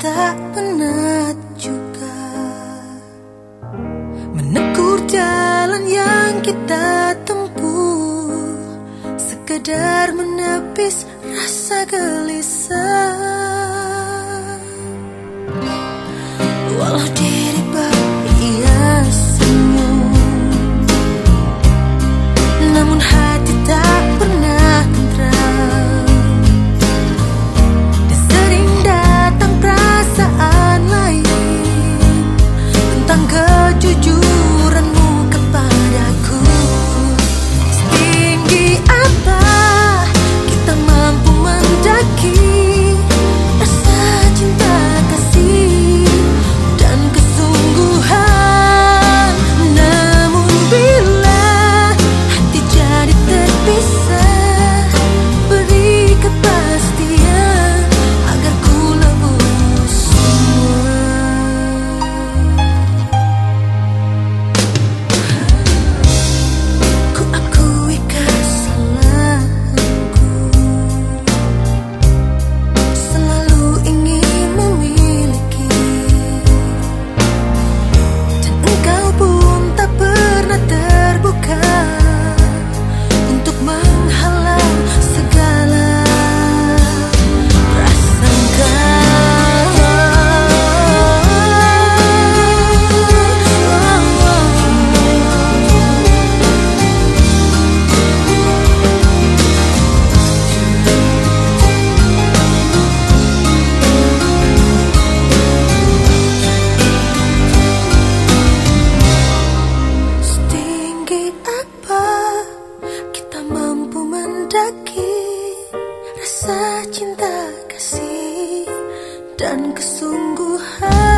tak penat juga. Menegur jalan yang kita tempuh. Sekedar menepis rasa gelisah. Walau dia kasih dan kesungguhan.